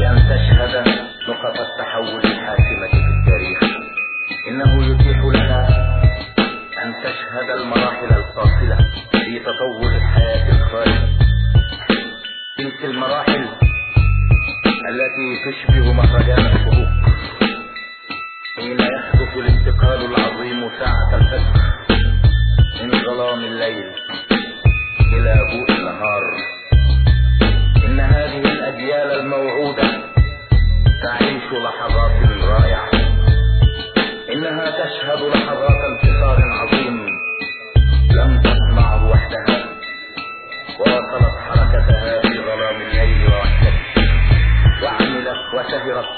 بأن تشهد نقط التحول الحاسمة في التاريخ. إنه يتيح لها أن تشهد المراحل الفاصلة في تطور الحياة الخارج تلك المراحل التي تشبه مهرجان الشروق حين يحدث الانتقال العظيم ساعة الفجر من ظلام الليل إلى ضوء النهار. إن هذه الأجيال الموعودة. تعيش لحظات رائعة إنها تشهد لحظات انتصار عظيم. لم تصنعه وحدها. واصلت حركتها في ظلام الليل ووحدته وعملت وسهرت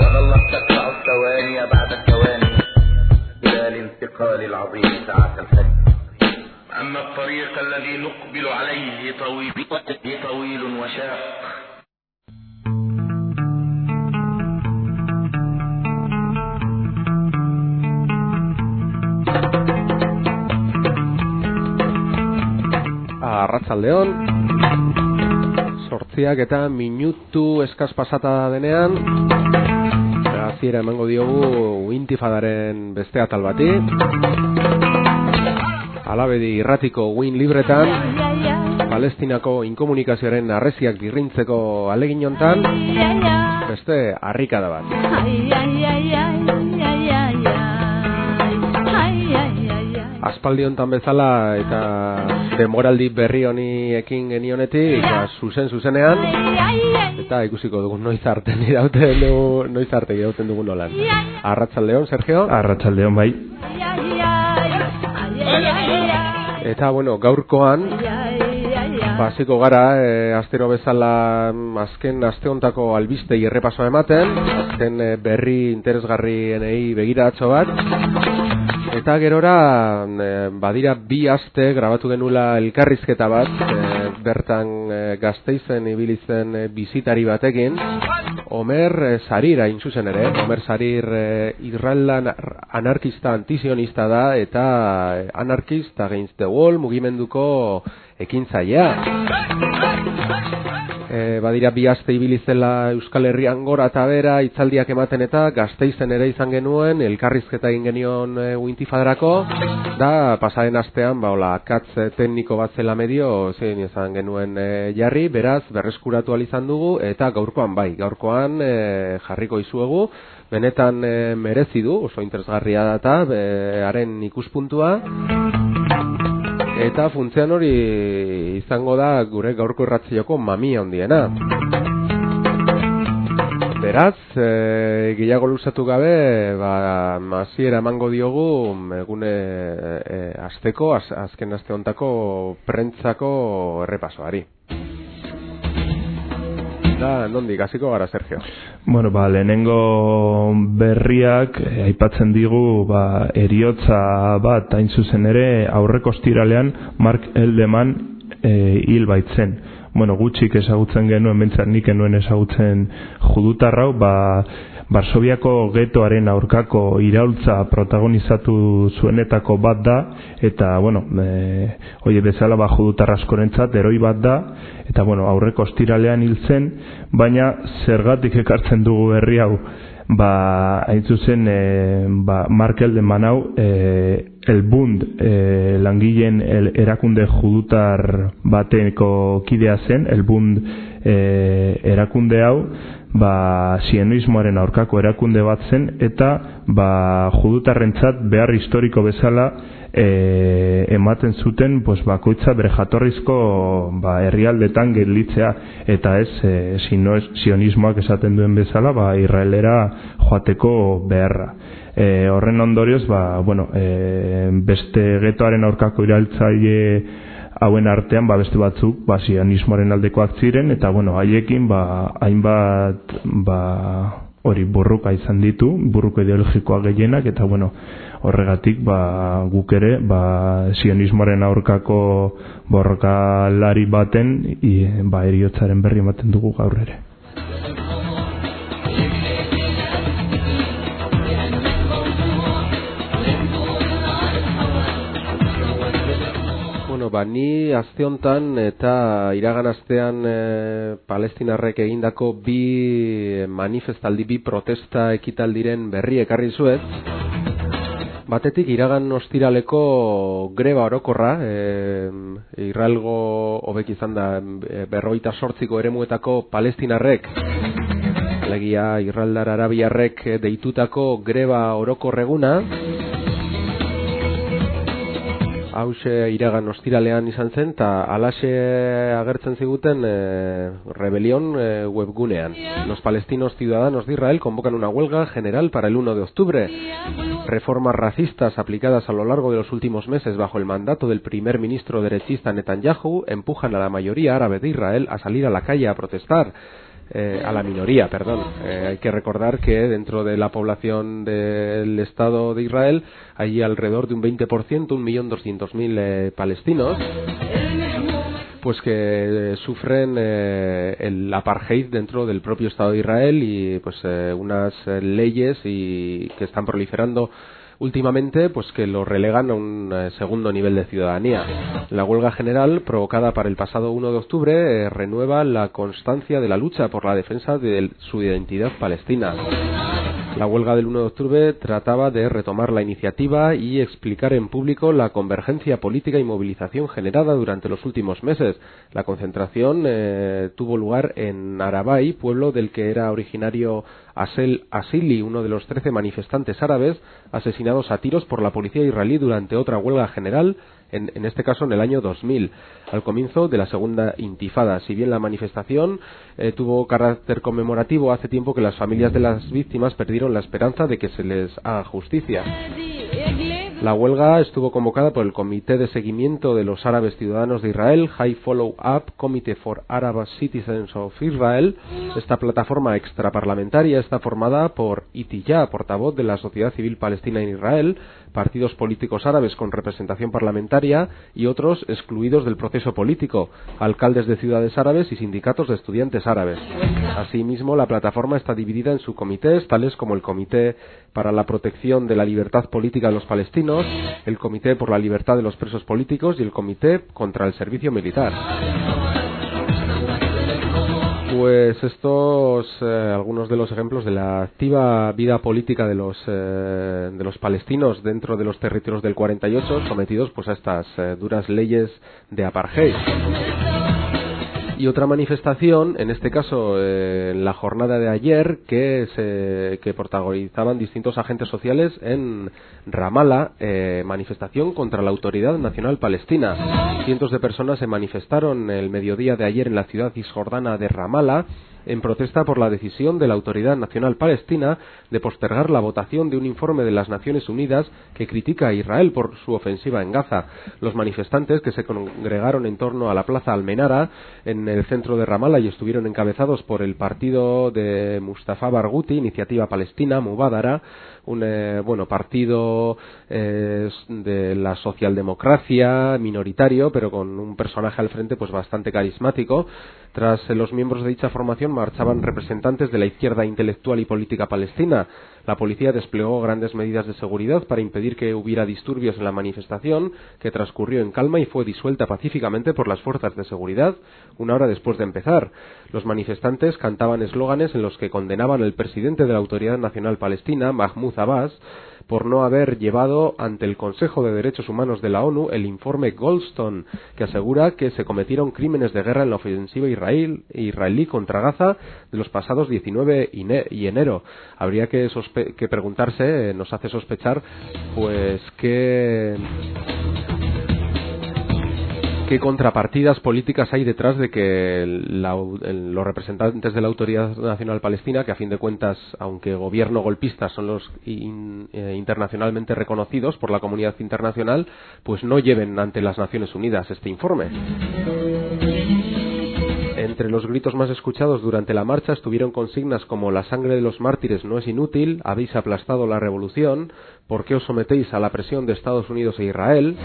وظلت تدفع الثواني بعد الثواني. إلى الانتقال العظيم ساعة الفجر. أما الطريق الذي نقبل عليه طويل طويل وشاق. Arratzaldeon Sortziak eta minutu eskaz pasata denean. Hasiera emango diogu Intifadaren beste atal bati. Alabedi irratiko win libretan Palestinako inkomunikazioaren arreziak birrintzeko alegin hontan Beste harrikada bat Aspaldi hontan bezala eta demoraldi berri honi ekin genionetik ba, zuzen zuzenean eta ikusiko dugu noiz arte irauten dugu noiz arte irauten dugu nolan. Arratsaldeon Sergio? Arratsaldeon bai. Eta bueno gaurkoan Basiko gara, e, astero bezala azken aste hontako albistei errepasoa ematen, azken e, berri interesgarrienei begiratxo bat, Eta gerora, e, badira bi aste grabatu genula elkarrizketa bat, e, bertan e, gazteizen ibilizen e, bizitari batekin, Omer e, Sarir hain ere, Omer Sarir e, irraldan anarkista antizionista da, eta anarkista against the wall mugimenduko ekintzailea. E, badira bi aste ibilizela Euskal Herrian gora eta bera itzaldiak ematen eta gazteizen ere izan genuen elkarrizketa egin genion e, uintifadarako da pasaren astean ba, hola, katz tekniko bat zela medio zein izan genuen e, jarri. Beraz berreskuratu izan dugu eta gaurkoan bai gaurkoan e, jarriko izuegu. Benetan e, merezi du oso interesgarria da eta haren ikuspuntua Eta funtzean hori izango da gure gaurko irratzioko mamia handiena. Beraz, e, gehiago luzatu gabe, ba, maziera emango diogu egune e, azteko, az, azken azte hontako prentzako errepasoari. Da, nondik, hasiko gara, Sergio? Bueno, ba, lehenengo berriak eh, aipatzen digu ba, eriotza bat hain zuzen ere aurreko ostiralean Mark Eldeman eh, hil baitzen. Bueno, gutxik ezagutzen genuen, bentsat nik enuen ezagutzen judutarrau, ba, Barsobiako getoaren aurkako iraultza protagonizatu zuenetako bat da, eta, bueno, e, oie bezala ba judutarraskorentzat eroi bat da, eta, bueno, aurreko ostiralean hil zen, baina zergatik ekartzen dugu herri hau, ba, hain zuzen, e, ba, Markel den manau, e, el bund e, langileen el, erakunde judutar bateko kidea zen, el bund e, erakunde hau, ba, zienuismoaren aurkako erakunde bat zen, eta ba, judutarrentzat behar historiko bezala e, ematen zuten pues, bakoitza bere jatorrizko ba, herrialdetan gelditzea, eta ez e, zionismoak esaten duen bezala ba, Israelera joateko beharra. E, horren ondorioz, ba, bueno, e, beste getoaren aurkako iraltzaile hauen artean ba beste batzuk ba sionismoaren aldekoak ziren eta bueno haiekin ba hainbat ba hori burruka izan ditu burruko ideologikoa gehienak eta bueno horregatik ba guk ere ba sionismoaren aurkako borrokalari baten i, ba eriotzaren berri ematen dugu gaur ere Bueno, ba, ni azte hontan eta iragan astean e, palestinarrek egindako bi manifestaldi, bi protesta ekitaldiren berri ekarri zuet. Batetik iragan ostiraleko greba orokorra, e, Israelgo hobek izan da berroita sortziko eremuetako palestinarrek, alegia Israeldar Arabiarrek deitutako greba orokorreguna, hause iragan ostiralean izan zen, eta alaxe agertzen ziguten e, rebelión e, webgunean. Los palestinos ciudadanos de Israel convocan una huelga general para el 1 de octubre. Reformas racistas aplicadas a lo largo de los últimos meses bajo el mandato del primer ministro derechista Netanyahu empujan a la mayoría árabe de Israel a salir a la calle a protestar. Eh, a la minoría, perdón. Eh, hay que recordar que dentro de la población del Estado de Israel hay alrededor de un 20%, 1.200.000 eh, palestinos pues que sufren eh, el apartheid dentro del propio Estado de Israel y pues eh, unas eh, leyes y que están proliferando últimamente pues que lo relegan a un eh, segundo nivel de ciudadanía. La huelga general provocada para el pasado 1 de octubre eh, renueva la constancia de la lucha por la defensa de su identidad palestina. La huelga del 1 de octubre trataba de retomar la iniciativa y explicar en público la convergencia política y movilización generada durante los últimos meses. La concentración eh, tuvo lugar en Arabay, pueblo del que era originario Asel Asili, uno de los 13 manifestantes árabes asesinados a tiros por la policía israelí durante otra huelga general en, en, este caso en el año 2000, al comienzo de la segunda intifada. Si bien la manifestación eh, tuvo carácter conmemorativo, hace tiempo que las familias de las víctimas perdieron la esperanza de que se les haga justicia. La huelga estuvo convocada por el Comité de Seguimiento de los Árabes Ciudadanos de Israel, High Follow Up Committee for Arab Citizens of Israel. Esta plataforma extraparlamentaria está formada por Itiyah, portavoz de la sociedad civil palestina en Israel, partidos políticos árabes con representación parlamentaria y otros excluidos del proceso político, alcaldes de ciudades árabes y sindicatos de estudiantes árabes. Asimismo, la plataforma está dividida en subcomités, tales como el Comité para la Protección de la Libertad Política de los Palestinos, el Comité por la Libertad de los Presos Políticos y el Comité contra el Servicio Militar. Pues estos eh, algunos de los ejemplos de la activa vida política de los eh, de los palestinos dentro de los territorios del 48 sometidos pues a estas eh, duras leyes de apartheid. Y otra manifestación, en este caso eh, en la jornada de ayer, que, se, que protagonizaban distintos agentes sociales en Ramallah, eh, manifestación contra la Autoridad Nacional Palestina. Cientos de personas se manifestaron el mediodía de ayer en la ciudad cisjordana de Ramallah en protesta por la decisión de la Autoridad Nacional Palestina de postergar la votación de un informe de las Naciones Unidas que critica a Israel por su ofensiva en Gaza. Los manifestantes que se congregaron en torno a la Plaza Almenara en el centro de Ramallah y estuvieron encabezados por el partido de Mustafa Barghouti, Iniciativa Palestina, Mubadara, un eh, bueno partido eh, de la socialdemocracia minoritario pero con un personaje al frente pues bastante carismático. Tras eh, los miembros de dicha formación marchaban representantes de la izquierda intelectual y política palestina la policía desplegó grandes medidas de seguridad para impedir que hubiera disturbios en la manifestación, que transcurrió en calma y fue disuelta pacíficamente por las fuerzas de seguridad una hora después de empezar. Los manifestantes cantaban eslóganes en los que condenaban al presidente de la Autoridad Nacional Palestina, Mahmoud Abbas, por no haber llevado ante el Consejo de Derechos Humanos de la ONU el informe Goldstone, que asegura que se cometieron crímenes de guerra en la ofensiva israel, israelí contra Gaza de los pasados 19 y enero. Habría que, que preguntarse, eh, nos hace sospechar, pues que ¿Qué contrapartidas políticas hay detrás de que los representantes de la Autoridad Nacional Palestina, que a fin de cuentas, aunque gobierno golpista son los eh, internacionalmente reconocidos por la comunidad internacional, pues no lleven ante las Naciones Unidas este informe? Entre los gritos más escuchados durante la marcha estuvieron consignas como la sangre de los mártires no es inútil, habéis aplastado la revolución, ¿por qué os sometéis a la presión de Estados Unidos e Israel?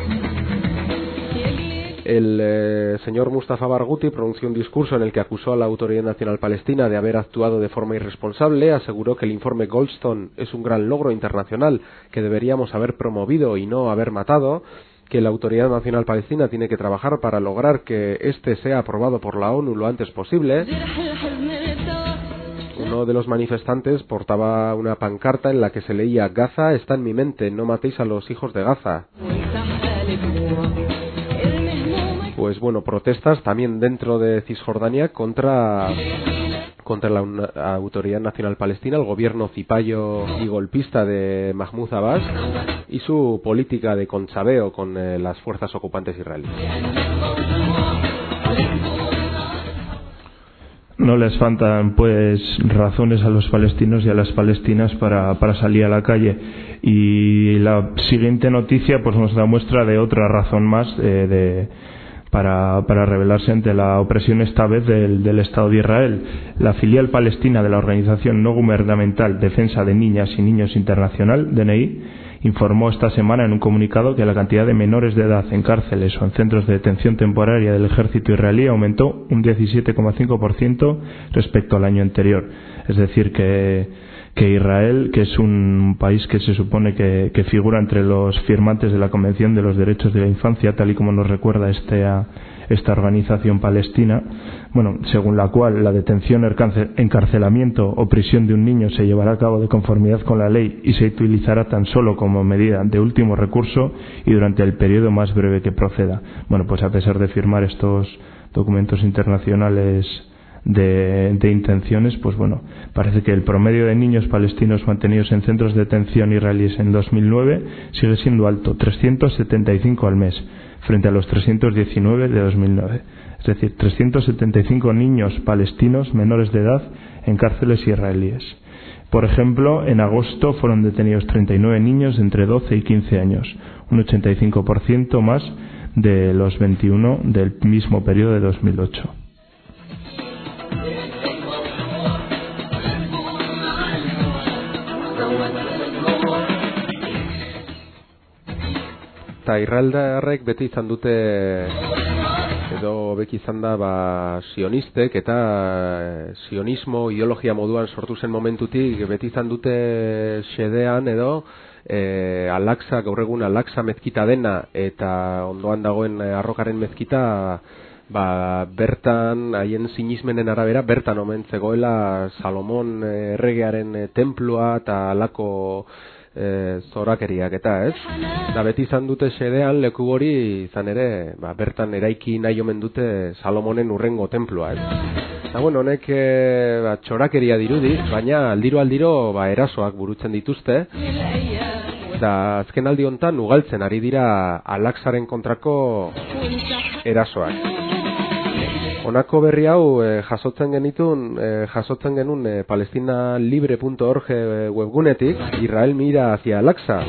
El eh, señor Mustafa Barghouti pronunció un discurso en el que acusó a la Autoridad Nacional Palestina de haber actuado de forma irresponsable, aseguró que el informe Goldstone es un gran logro internacional que deberíamos haber promovido y no haber matado, que la Autoridad Nacional Palestina tiene que trabajar para lograr que este sea aprobado por la ONU lo antes posible. Uno de los manifestantes portaba una pancarta en la que se leía Gaza está en mi mente, no matéis a los hijos de Gaza pues bueno, protestas también dentro de Cisjordania contra contra la Autoridad Nacional Palestina, el gobierno cipayo y golpista de Mahmoud Abbas y su política de conchabeo con eh, las fuerzas ocupantes israelíes. No les faltan pues razones a los palestinos y a las palestinas para, para salir a la calle y la siguiente noticia pues nos da muestra de otra razón más eh, de para, para rebelarse ante la opresión esta vez del, del, Estado de Israel. La filial palestina de la Organización No Gubernamental Defensa de Niñas y Niños Internacional, DNI, informó esta semana en un comunicado que la cantidad de menores de edad en cárceles o en centros de detención temporaria del ejército israelí aumentó un 17,5% respecto al año anterior. Es decir, que que Israel, que es un país que se supone que, que, figura entre los firmantes de la Convención de los Derechos de la Infancia, tal y como nos recuerda este, esta organización palestina, bueno, según la cual la detención, encarcelamiento o prisión de un niño se llevará a cabo de conformidad con la ley y se utilizará tan solo como medida de último recurso y durante el periodo más breve que proceda. Bueno, pues a pesar de firmar estos documentos internacionales de, intenciones, pues bueno, parece que el promedio de niños palestinos mantenidos en centros de detención israelíes en 2009 sigue siendo alto, 375 al mes, frente a los 319 de 2009. Es decir, 375 niños palestinos menores de edad en cárceles israelíes. Por ejemplo, en agosto fueron detenidos 39 niños entre 12 y 15 años, un 85% más de los 21 del mismo periodo de 2008. Eta irraldarrek beti izan dute edo beki izan da ba, sionistek eta eh, sionismo ideologia moduan sortu zen momentutik beti izan dute xedean edo e, alaksa, gaur egun alaksa mezkita dena eta ondoan dagoen eh, arrokaren mezkita ba, bertan haien sinismenen arabera bertan omen zegoela Salomon erregearen templua eta alako e, zorakeriak eta ez? Da beti izan dute sedean leku hori izan ere ba, bertan eraiki nahi omen dute Salomonen urrengo templua ez? Eta bueno honek e, ba, txorakeria dirudi baina aldiro aldiro ba, erasoak burutzen dituzte. Eta azken aldi hontan ugaltzen ari dira alaksaren kontrako erasoak Honako berri hau eh, jasotzen genitun, eh, jasotzen genuen eh, palestinalibre.org webgunetik, Israel mira hacia Al-Aqsa.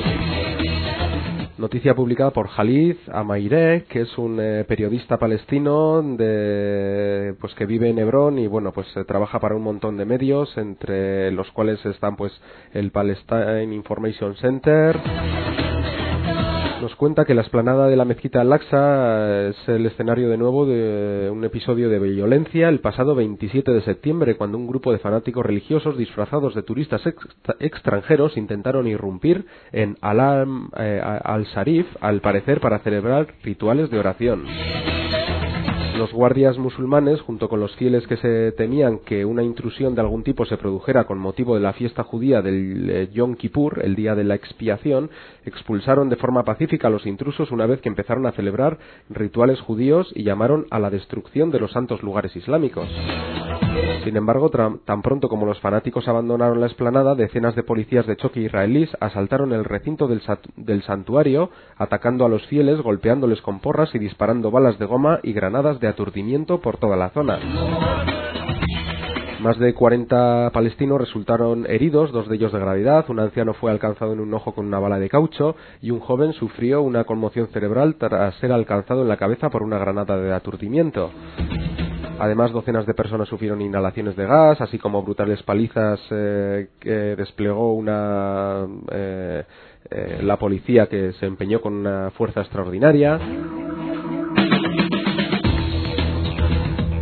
Noticia publicada por Khalid Amaire, que es un eh, periodista palestino de, pues que vive en Hebrón y bueno, pues trabaja para un montón de medios, entre los cuales están pues el Palestine Information Center, nos cuenta que la esplanada de la mezquita Al-Aqsa es el escenario de nuevo de un episodio de violencia el pasado 27 de septiembre, cuando un grupo de fanáticos religiosos disfrazados de turistas extranjeros intentaron irrumpir en eh, Al-Sharif, al parecer para celebrar rituales de oración. Los guardias musulmanes, junto con los fieles que se temían que una intrusión de algún tipo se produjera con motivo de la fiesta judía del eh, Yom Kippur, el día de la expiación, expulsaron de forma pacífica a los intrusos una vez que empezaron a celebrar rituales judíos y llamaron a la destrucción de los santos lugares islámicos. Sin embargo, tan pronto como los fanáticos abandonaron la explanada, decenas de policías de choque israelíes asaltaron el recinto del, del santuario, atacando a los fieles, golpeándoles con porras y disparando balas de goma y granadas de aturdimiento por toda la zona. Más de 40 palestinos resultaron heridos, dos de ellos de gravedad. Un anciano fue alcanzado en un ojo con una bala de caucho y un joven sufrió una conmoción cerebral tras ser alcanzado en la cabeza por una granada de aturdimiento. Además, docenas de personas sufrieron inhalaciones de gas, así como brutales palizas eh, que desplegó una eh, eh, la policía que se empeñó con una fuerza extraordinaria.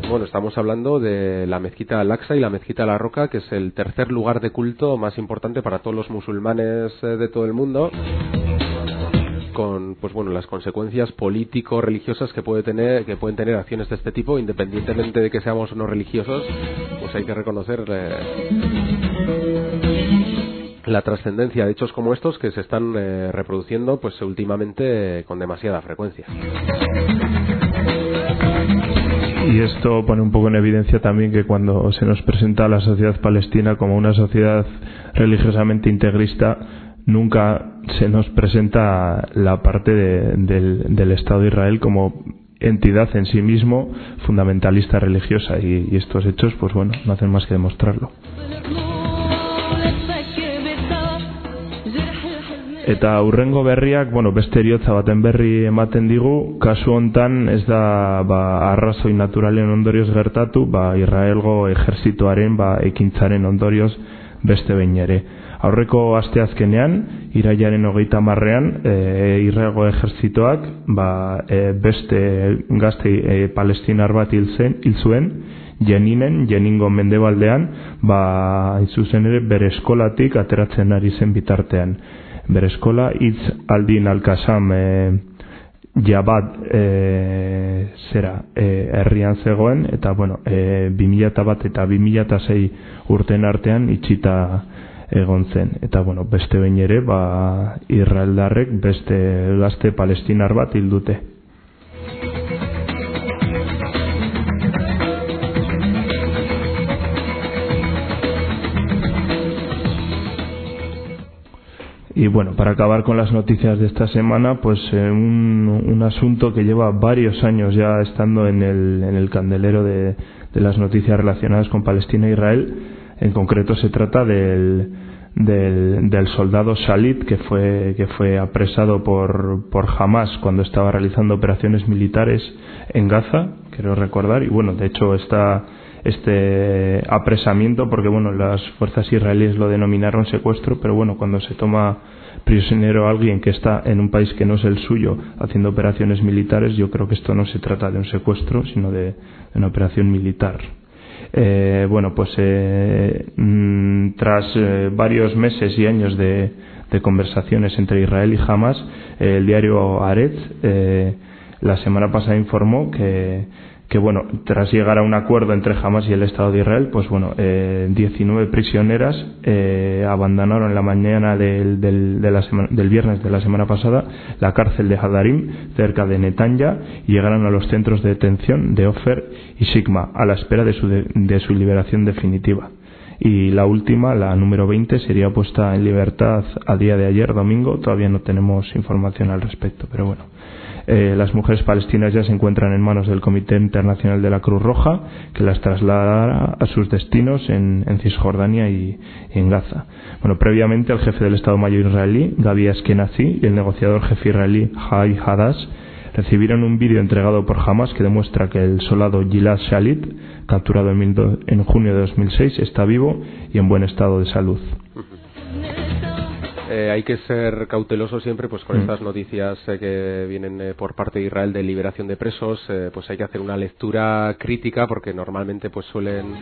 Bueno, estamos hablando de la mezquita Al-Aqsa y la mezquita La Roca, que es el tercer lugar de culto más importante para todos los musulmanes eh, de todo el mundo. Con pues bueno las consecuencias político religiosas que puede tener que pueden tener acciones de este tipo independientemente de que seamos o no religiosos pues hay que reconocer eh, la trascendencia de hechos como estos que se están eh, reproduciendo pues últimamente con demasiada frecuencia y esto pone un poco en evidencia también que cuando se nos presenta a la sociedad palestina como una sociedad religiosamente integrista, nunca se nos presenta la parte del, Estado de Israel como entidad en sí mismo fundamentalista religiosa. Y estos hechos pues bueno no hacen más que demostrarlo Eta urrengo berriak, bueno, beste eriotza baten berri ematen digu, kasu hontan ez da ba, arrazoi naturalen ondorioz gertatu, ba, Israelgo ejerzituaren ba, ekintzaren ondorioz beste behin ere. Aurreko asteazkenean, iraiaren hogeita marrean, e, Israelgo ejerzitoak ba, e, beste gazte e, palestinar bat hil, zen, hil jeninen, jeningo mendebaldean, ba, zuzen ere, bere eskolatik ateratzen ari zen bitartean bere eskola hitz aldin alkasam e, jabat e, zera e, herrian zegoen eta bueno e, 2000 bat eta 2006 urten artean itxita egon zen. Eta bueno beste behin ere ba Israeldarrek beste gazte palestinar bat hildute Y bueno, para acabar con las noticias de esta semana, pues eh, un, un, asunto que lleva varios años ya estando en el, en el candelero de, de, las noticias relacionadas con Palestina e Israel. En concreto se trata del, del, soldado Shalit que fue, que fue apresado por, por Hamas cuando estaba realizando operaciones militares en Gaza, quiero recordar. Y bueno, de hecho está este apresamiento porque bueno las fuerzas israelíes lo denominaron secuestro pero bueno cuando se toma prisionero a alguien que está en un país que no es el suyo haciendo operaciones militares yo creo que esto no se trata de un secuestro sino de, una operación militar. Eh, bueno pues eh, mm, tras eh, varios meses y años de, de, conversaciones entre Israel y Hamas el diario Aretz eh, la semana pasada informó que que bueno, tras llegar a un acuerdo entre Hamas y el Estado de Israel, pues bueno, eh, 19 prisioneras eh, abandonaron la mañana del, del, de la semana, del viernes de la semana pasada la cárcel de Hadarim, cerca de Netanya, y llegaron a los centros de detención de Ofer y Sigma, a la espera de su, de, de su liberación definitiva. Y la última, la número 20, sería puesta en libertad a día de ayer, domingo. Todavía no tenemos información al respecto, pero bueno eh, las mujeres palestinas ya se encuentran en manos del Comité Internacional de la Cruz Roja, que las trasladará a sus destinos en, Cisjordania y, en Gaza. Bueno, previamente el jefe del Estado Mayor israelí, Gabi Askenazi, y el negociador jefe israelí, Hai Hadas, recibieron un vídeo entregado por Hamas que demuestra que el soldado Gilad Shalit, capturado en junio de 2006, está vivo y en buen estado de salud. Eh, hay que ser cauteloso siempre pues con mm. estas noticias eh, que vienen eh, por parte de Israel de liberación de presos. Eh, pues hay que hacer una lectura crítica porque normalmente pues suelen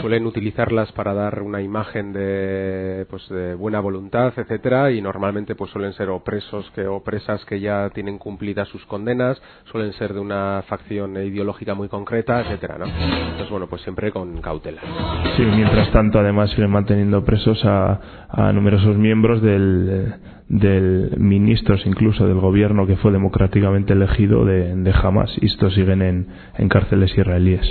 suelen utilizarlas para dar una imagen de pues de buena voluntad etcétera y normalmente pues suelen ser o presos que o presas que ya tienen cumplidas sus condenas suelen ser de una facción ideológica muy concreta etcétera no entonces bueno pues siempre con cautela. Sí mientras tanto además siguen manteniendo presos a, a numerosos miembros del del, del ministros incluso del gobierno que fue democráticamente elegido de, de Hamas y estos siguen en, en cárceles israelíes.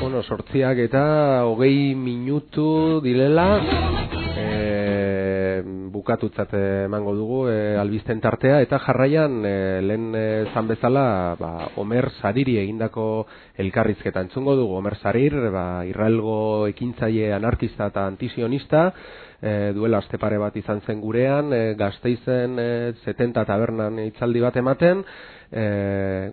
Bueno, sortziak eta hogei minutu dilela e, bukatutzat emango dugu e, albisten tartea eta jarraian e, lehen e, zan bezala ba, Omer Sariri egindako elkarrizketa entzungo dugu Omer Sarir ba, Israelgo ekintzaile anarkista eta antizionista e, duela aste pare bat izan zen gurean e, gazteizen e, 70 tabernan itzaldi bat ematen e,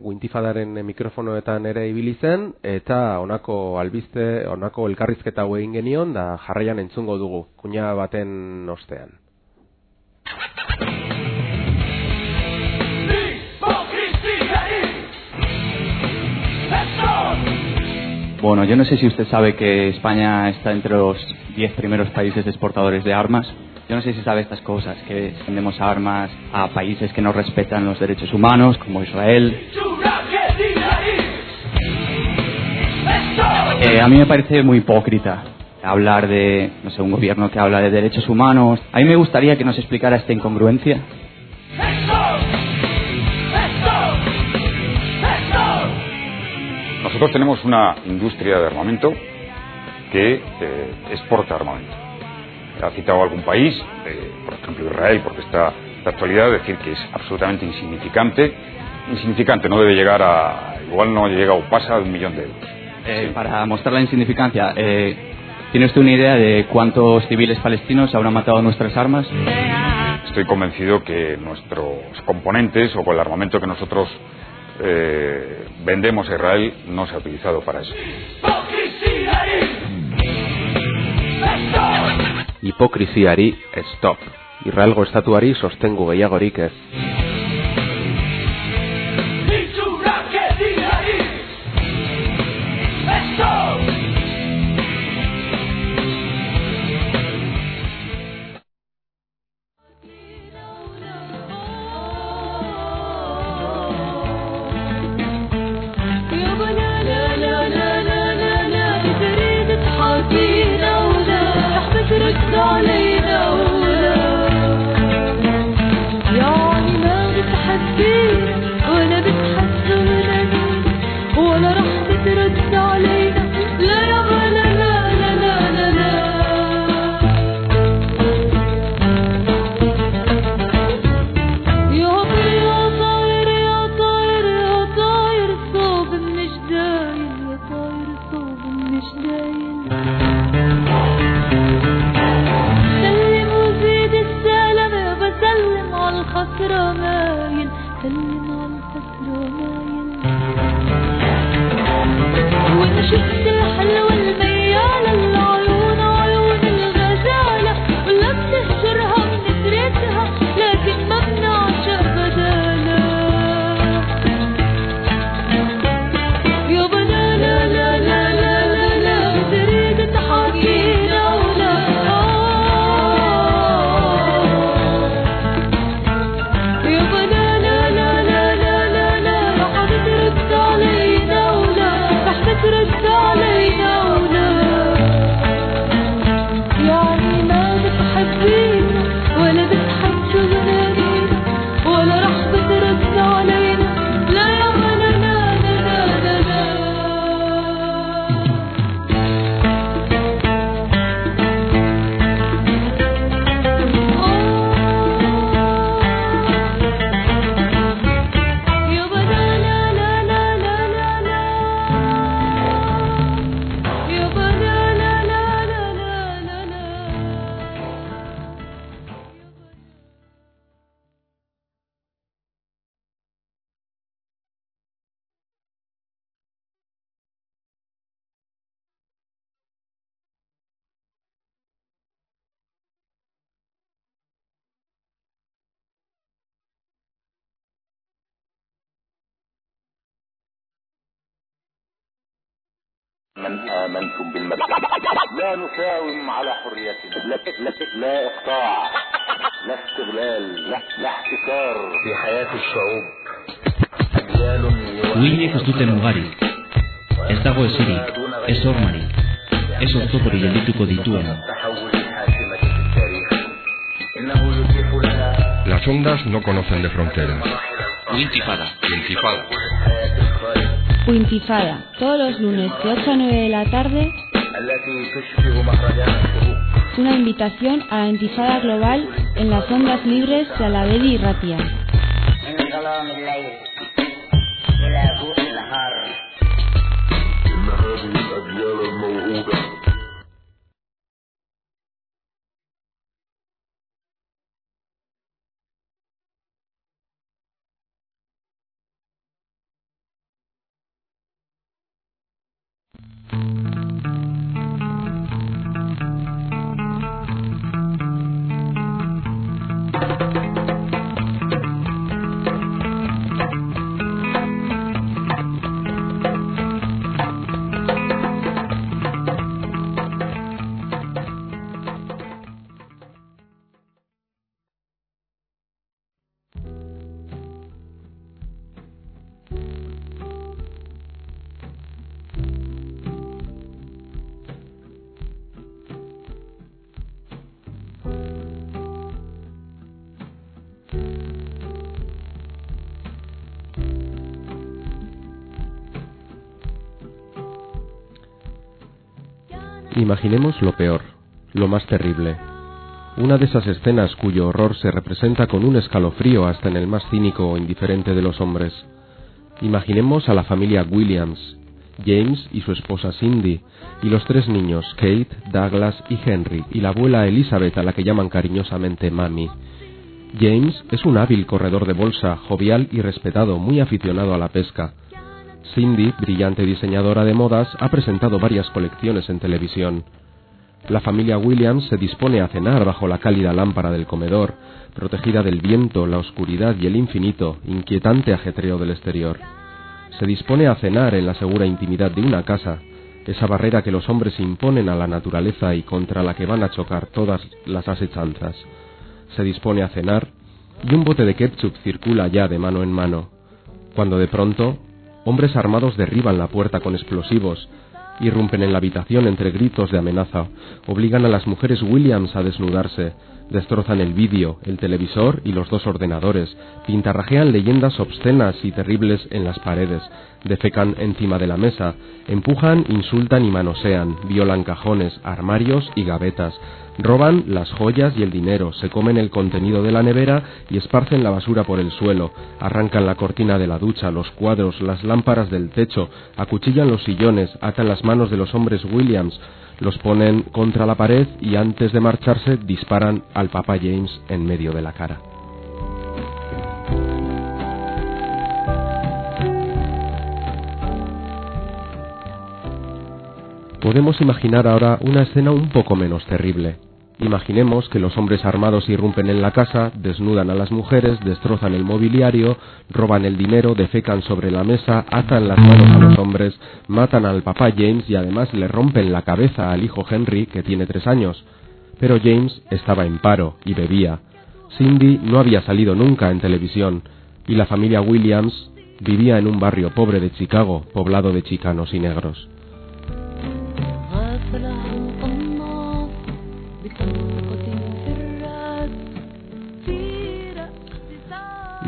guintifadaren mikrofonoetan ere ibili zen eta honako albiste, honako elkarrizketa hau egin genion da jarraian entzungo dugu kuña baten ostean. Bueno, yo no sé si usted sabe que España está entre los 10 primeros países exportadores de armas. Yo no sé si sabe estas cosas, que vendemos armas a países que no respetan los derechos humanos, como Israel. Eh, a mí me parece muy hipócrita hablar de, no sé, un gobierno que habla de derechos humanos. A mí me gustaría que nos explicara esta incongruencia. Nosotros tenemos una industria de armamento que eh, exporta armamento. Ha citado algún país, eh, por ejemplo Israel, porque está de actualidad, decir que es absolutamente insignificante. Insignificante, no debe llegar a, igual no llega o pasa de un millón de euros. Eh, Para mostrar la insignificancia, eh, ¿tiene usted una idea de cuántos civiles palestinos habrán matado nuestras armas? Estoy convencido que nuestros componentes o con el armamento que nosotros eh, vendemos a Israel no se ha utilizado para eso. Hipokrisiari stop. Israelgo estatuari sostengu gehiagorik ez. من آمنتم بالمبدأ لا نساوم على حريتنا لا, لا, لا إقطاع لا استغلال لا, لا احتكار في حياة الشعوب أجيال Uhinek ez dute mugarik. Ez dago ezirik, ez hormarik, ez oztopori geldituko dituena. تحول الحاسمة في التاريخ إنه يتيح لنا Las ondas no conocen de fronteras. Uintifada. Principal. Intifada, todos los lunes de 8 a 9 de la tarde. Una invitación a la Intifada Global en las ondas libres de Alavedi y Ratia. Imaginemos lo peor, lo más terrible. Una de esas escenas cuyo horror se representa con un escalofrío hasta en el más cínico o indiferente de los hombres. Imaginemos a la familia Williams, James y su esposa Cindy, y los tres niños, Kate, Douglas y Henry, y la abuela Elizabeth a la que llaman cariñosamente Mami. James es un hábil corredor de bolsa, jovial y respetado, muy aficionado a la pesca. Cindy, brillante diseñadora de modas, ha presentado varias colecciones en televisión. La familia Williams se dispone a cenar bajo la cálida lámpara del comedor, protegida del viento, la oscuridad y el infinito, inquietante ajetreo del exterior. Se dispone a cenar en la segura intimidad de una casa, esa barrera que los hombres imponen a la naturaleza y contra la que van a chocar todas las asechanzas. Se dispone a cenar y un bote de ketchup circula ya de mano en mano, cuando de pronto hombres armados derriban la puerta con explosivos, irrumpen en la habitación entre gritos de amenaza, obligan a las mujeres Williams a desnudarse, destrozan el vídeo, el televisor y los dos ordenadores, pintarrajean leyendas obscenas y terribles en las paredes, defecan encima de la mesa, empujan, insultan y manosean, violan cajones, armarios y gavetas, roban las joyas y el dinero, se comen el contenido de la nevera y esparcen la basura por el suelo, arrancan la cortina de la ducha, los cuadros, las lámparas del techo, acuchillan los sillones, atan las manos de los hombres Williams, los ponen contra la pared y antes de marcharse disparan al papá James en medio de la cara. Podemos imaginar ahora una escena un poco menos terrible. Imaginemos que los hombres armados irrumpen en la casa, desnudan a las mujeres, destrozan el mobiliario, roban el dinero, defecan sobre la mesa, atan las manos a los hombres, matan al papá James y además le rompen la cabeza al hijo Henry, que tiene tres años. Pero James estaba en paro y bebía. Cindy no había salido nunca en televisión y la familia Williams vivía en un barrio pobre de Chicago, poblado de chicanos y negros.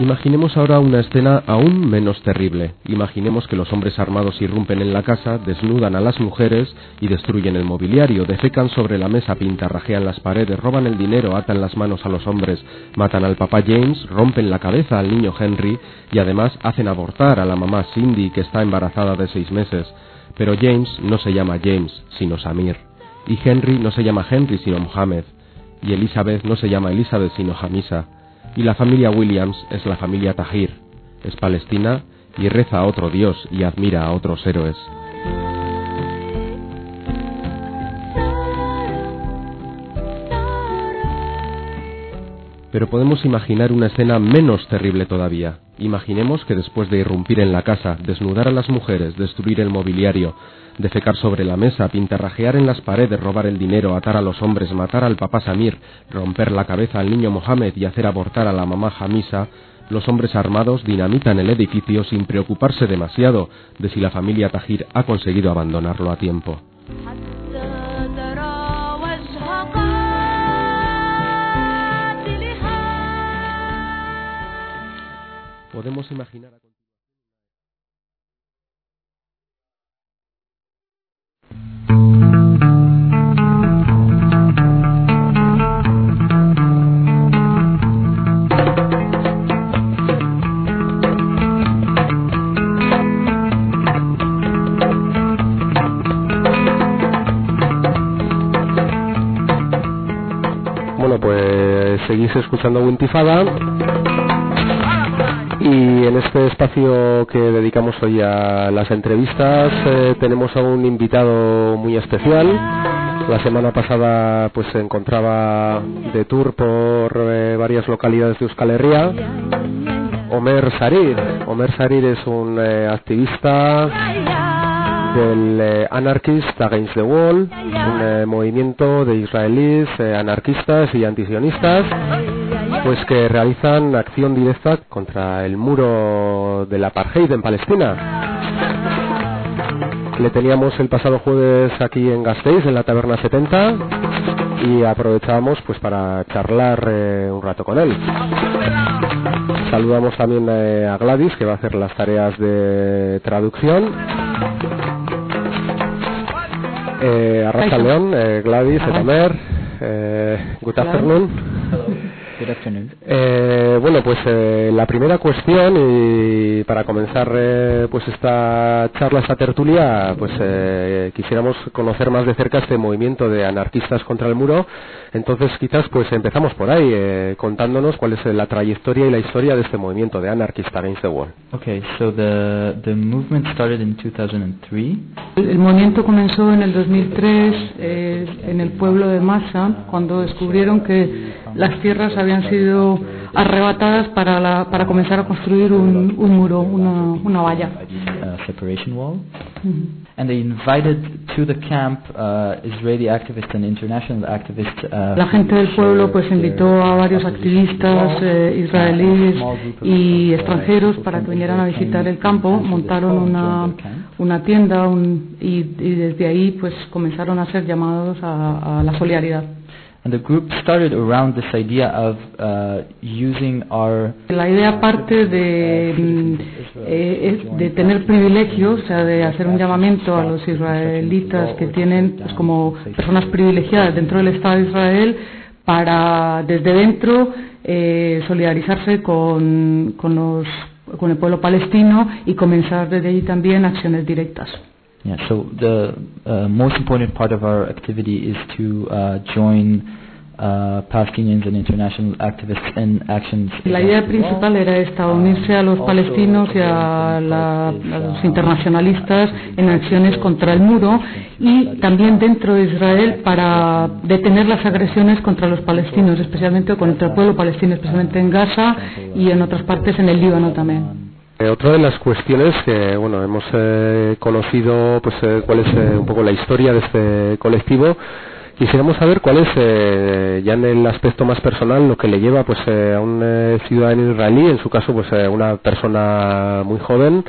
Imaginemos ahora una escena aún menos terrible. Imaginemos que los hombres armados irrumpen en la casa, desnudan a las mujeres y destruyen el mobiliario, defecan sobre la mesa, pintarrajean las paredes, roban el dinero, atan las manos a los hombres, matan al papá James, rompen la cabeza al niño Henry y además hacen abortar a la mamá Cindy que está embarazada de seis meses. Pero James no se llama James, sino Samir. Y Henry no se llama Henry, sino Mohammed. Y Elizabeth no se llama Elizabeth, sino Hamisa. Y la familia Williams es la familia Tahir. Es palestina y reza a otro dios y admira a otros héroes. Pero podemos imaginar una escena menos terrible todavía. Imaginemos que después de irrumpir en la casa, desnudar a las mujeres, destruir el mobiliario, defecar sobre la mesa, pintarrajear en las paredes, robar el dinero, atar a los hombres, matar al papá Samir, romper la cabeza al niño Mohamed y hacer abortar a la mamá Hamisa, los hombres armados dinamitan el edificio sin preocuparse demasiado de si la familia Tajir ha conseguido abandonarlo a tiempo. Podemos imaginar. Seguís escuchando Wintifada. Y en este espacio que dedicamos hoy a las entrevistas eh, tenemos a un invitado muy especial. La semana pasada pues se encontraba de tour por eh, varias localidades de Euskal Herria. Omer Sarir. Omer Sarir es un eh, activista del eh, Anarchist Against the Wall, un eh, movimiento de israelíes eh, anarquistas y antisionistas, pues que realizan acción directa contra el muro del apartheid en Palestina. Le teníamos el pasado jueves aquí en Gasteiz, en la Taberna 70, y aprovechábamos pues para charlar eh, un rato con él. Saludamos también a Gladys, que va a hacer las tareas de traducción. Eh, Arracha León, eh, Gladys, Etamer, eh, good afternoon. Good afternoon. Eh, bueno, pues eh, la primera cuestión y para comenzar eh, pues esta charla, esta tertulia, pues eh, quisiéramos conocer más de cerca este movimiento de anarquistas contra el muro. Entonces quizás pues empezamos por ahí eh, contándonos cuál es la trayectoria y la historia de este movimiento de Anarchist Against the Wall. Okay, so the the movement started in 2003. El, el movimiento comenzó en el 2003 eh, en el pueblo de Massa cuando descubrieron que las tierras habían sido arrebatadas para, la, para comenzar a construir un, un muro, una, una valla. uh, separation wall. Ujú. And they invited to the camp uh, Israeli activists and international activists. Uh, La gente del pueblo pues invitó a varios activistas eh, israelíes y extranjeros para que vinieran a visitar el campo, montaron una, una tienda un- y, y desde ahí pues comenzaron a ser llamados a, a la solidaridad. And the group started around this idea of uh, using our La idea parte de, mm, eh, de tener privilegios, o sea, de hacer un llamamiento a los israelitas que tienen pues, como personas privilegiadas dentro del Estado de Israel para desde dentro eh, solidarizarse con, con, los, con el pueblo palestino y comenzar desde allí también acciones directas. Yeah, so the uh, most important part of our activity is to uh, join uh, Palestinians and international activists in actions. La idea principal era esta, unirse a los palestinos y a, la- a los internacionalistas en acciones contra el muro y también dentro de Israel para detener las agresiones contra los palestinos, especialmente contra el pueblo palestino, especialmente en Gaza y en otras partes en el Líbano también. Eh, otra de las cuestiones que bueno hemos eh, conocido pues eh, cuál es eh, un poco la historia de este colectivo quisiéramos saber cuál es eh, ya en el aspecto más personal lo que le lleva pues a un ciudadano israelí en su caso pues una persona muy joven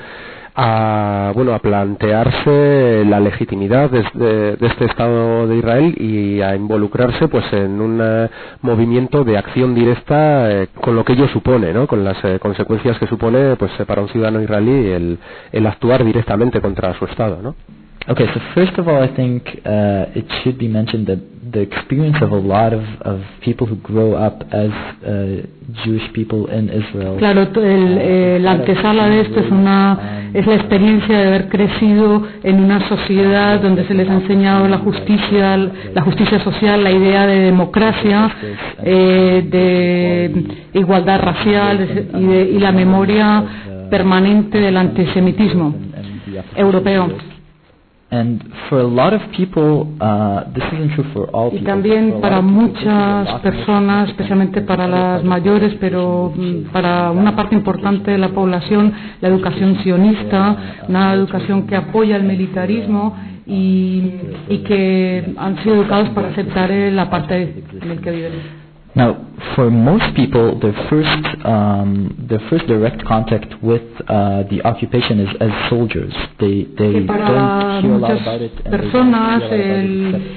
a bueno a plantearse la legitimidad de, de- este Estado de Israel y a involucrarse pues en un eh, movimiento de acción directa eh, con lo que ello supone no con las eh, consecuencias que supone pues para un ciudadano israelí el, el actuar directamente contra su Estado no Okay, so first of all, I think uh, it should be mentioned that the experience of a lot of, of people who grow up as uh, Jewish people in Israel. Claro, el, eh, la antesala de esto es una es la experiencia de haber crecido en una sociedad donde se les ha enseñado la justicia, la justicia social, la idea de democracia, eh, de igualdad racial de- y, de- y la memoria permanente del antisemitismo europeo. And for a lot of people, uh, this isn't true for all Y people. también For a para muchas personas, especialmente para las mayores, pero mm, para una parte importante de la población, la educación sionista, una educación que apoya el militarismo y, y que han sido educados para aceptar el apartheid en el que viven. Now, for most people, their first um, their first direct contact with uh, the occupation is as soldiers. They they para don't hear a lot muchas about it. and they don't personas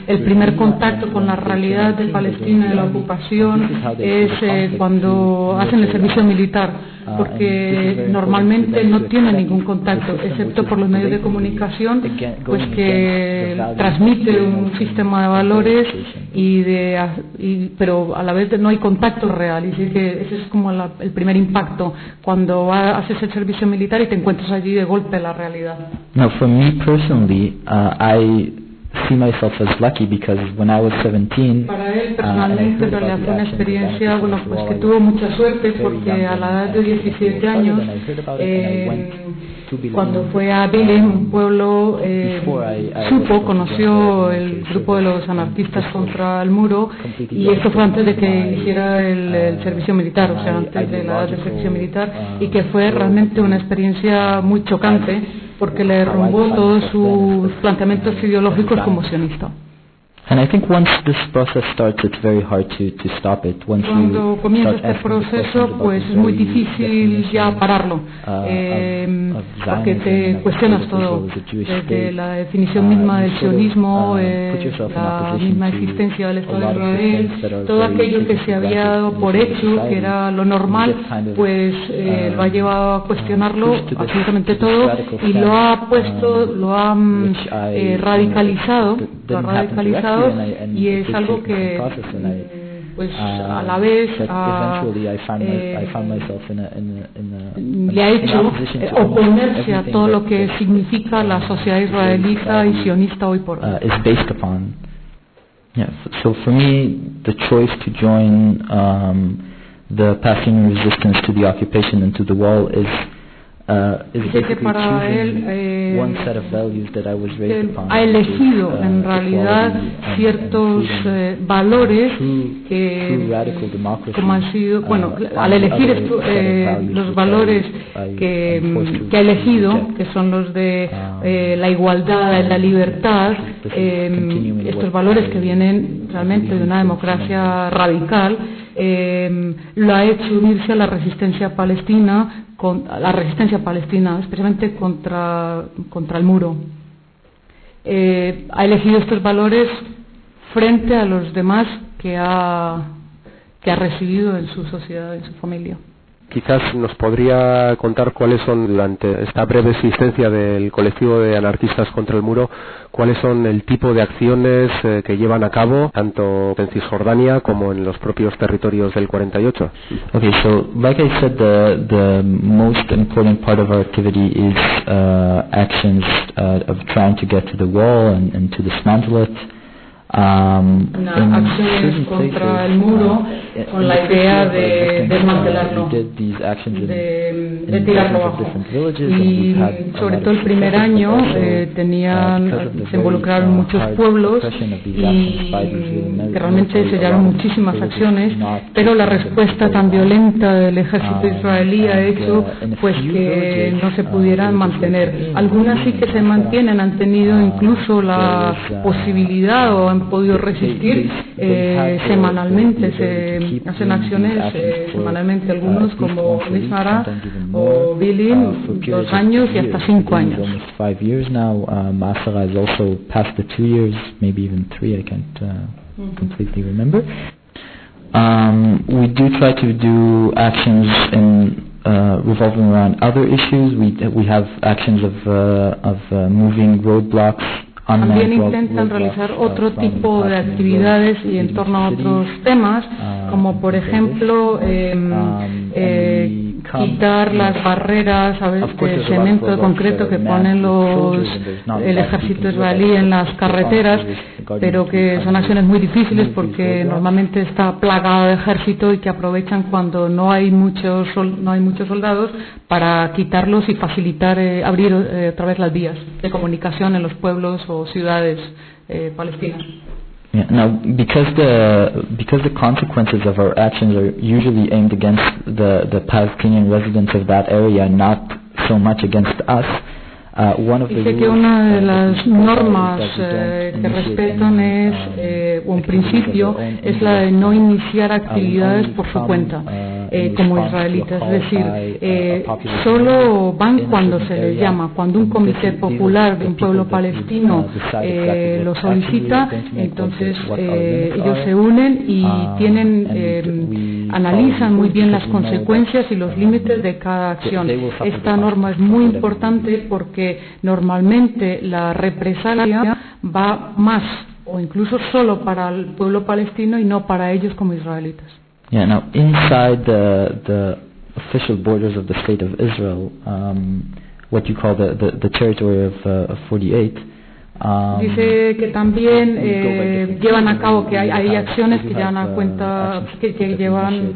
el, primer contacto con la realidad de Palestina y de la ocupación es eh, cuando hacen el servicio militar porque normalmente no tienen ningún contacto excepto por los medios de comunicación pues que transmite un sistema de valores y de y- pero a la vez no hay contacto real y que ese es como la- el primer impacto. Cuando haces el servicio militar y te encuentras allí de golpe la realidad. Now, for me personally, uh, I see myself as lucky because when I was 17, Para él uh, personalmente en realidad fue una experiencia, bueno, pues que tuvo mucha suerte porque a la edad de and I was 17 started años, eh, cuando fue a Bilin, un pueblo, eh, supo, conoció el grupo de los anarquistas contra el muro y esto fue antes de que hiciera el, el servicio militar, o sea, antes de la edad del servicio militar y que fue realmente una experiencia muy chocante porque le derrumbó todos sus planteamientos ideológicos como sionista. And I think once this process starts, it's very hard to, to stop it. Once Cuando you comienza start este proceso, pues es muy difícil ya pararlo, uh, eh, of- of porque te cuestionas todo, desde la definición Uh, misma you del sionismo, uh, eh, la misma existencia del Estado de Israel, todo aquello que se había dado por hecho, que era lo normal, pues eh, lo ha llevado a cuestionarlo absolutamente todo y lo ha puesto, um, lo ha eh, you know, radicalizado, lo ha radicalizado directly and I- and y it es did algo take some que process and I- pues uh, a la vez that a, eventually I found, my, I eh, found myself in a, in a, in a, le ha in hecho opposition eh, to almost oponerse a everything todo lo that- que that, significa la sociedad israelita y sionista hoy por hoy. uh, is based upon. Yeah, f- so for me, the choice to join um, the Palestinian resistance to the occupation and to the wall is uh, is Dice que basically para él choosing eh, one set of values that I was que raised upon. ha is, elegido uh, en realidad equality and- and ciertos eh, valores True- que true como han sido uh, bueno al elegir esto, eh, los valores I- I- que, ha elegido que son los de Um, eh, la igualdad la libertad eh, continuing estos valores que vienen realmente de una democracia radical eh, lo ha hecho unirse a la resistencia palestina con, a la resistencia palestina especialmente contra contra el muro eh, ha elegido estos valores frente a los demás que ha, que ha recibido en su sociedad, en su familia. Quizás nos podría contar cuáles son, durante esta breve existencia del colectivo de anarquistas contra el muro, cuáles son el tipo de acciones eh, que llevan a cabo, tanto en Cisjordania como en los propios territorios del 48. Okay, so like I said, the the most important part of our activity is uh, actions uh, of trying to get to the wall and, and to dismantle it. Um, Una acciones contra el muro uh, con la idea de desmantelarlo, de, de tirarlo abajo. Y sobre todo el primer año eh, uh, tenían, se involucraron uh, muchos pueblos y que realmente se llevaron muchísimas acciones, pero la respuesta tan violenta del ejército Um, israelí ha hecho uh, pues que no se pudieran mantener. Algunas sí que se mantienen, han tenido incluso la posibilidad o han podido resistir eh, the- semanalmente, se hacen acciones eh, semanalmente, uh, algunos como Mismara o uh, Bilin, for dos años y hasta cinco años. five years now. Uh, Masara is also passed the two years, maybe even three. I can't uh, completely remember. Um, we do try to do actions in uh, revolving around other issues. We we have actions of uh, of uh, moving roadblocks. También intentan realizar uh, otro tipo de actividades y en torno a otros temas, uh, como por ejemplo eh, come, quitar las barreras a veces de cemento de concreto that que ponen los el ejército israelí en las carreteras, pero que son acciones muy difíciles porque normalmente está plagada de ejército y que aprovechan cuando no hay muchos no hay muchos soldados para quitarlos y facilitar eh, abrir eh, otra vez las vías de comunicación en los pueblos o ciudades eh, palestinas. Yeah, now, because the because the consequences of our actions are usually aimed against the the Palestinian residents of that area, not so much against us. Uh, one of the Dice que rules, una de uh, that las we follow is normas that we don't eh, que initiate respetan es, um, eh, o un activities of principio, es la de no iniciar actividades por su cuenta uh, eh, como israelitas. Es decir, uh, eh, solo van cuando se les llama, cuando un comité popular de un pueblo palestino uh, decide eh, lo solicita, entonces eh, ellos se unen y tienen, analizan muy bien las consecuencias y los límites de cada acción. Esta norma es muy importante porque normalmente la represalia va más o incluso solo para el pueblo palestino y no para ellos como israelitas. Yeah, now inside the the official borders of the state of Israel, um, what you call the, the, the territory of, uh, of 48, Um, Dice que también eh, llevan a cabo que hay, hay acciones que llevan a cuenta que, que llevan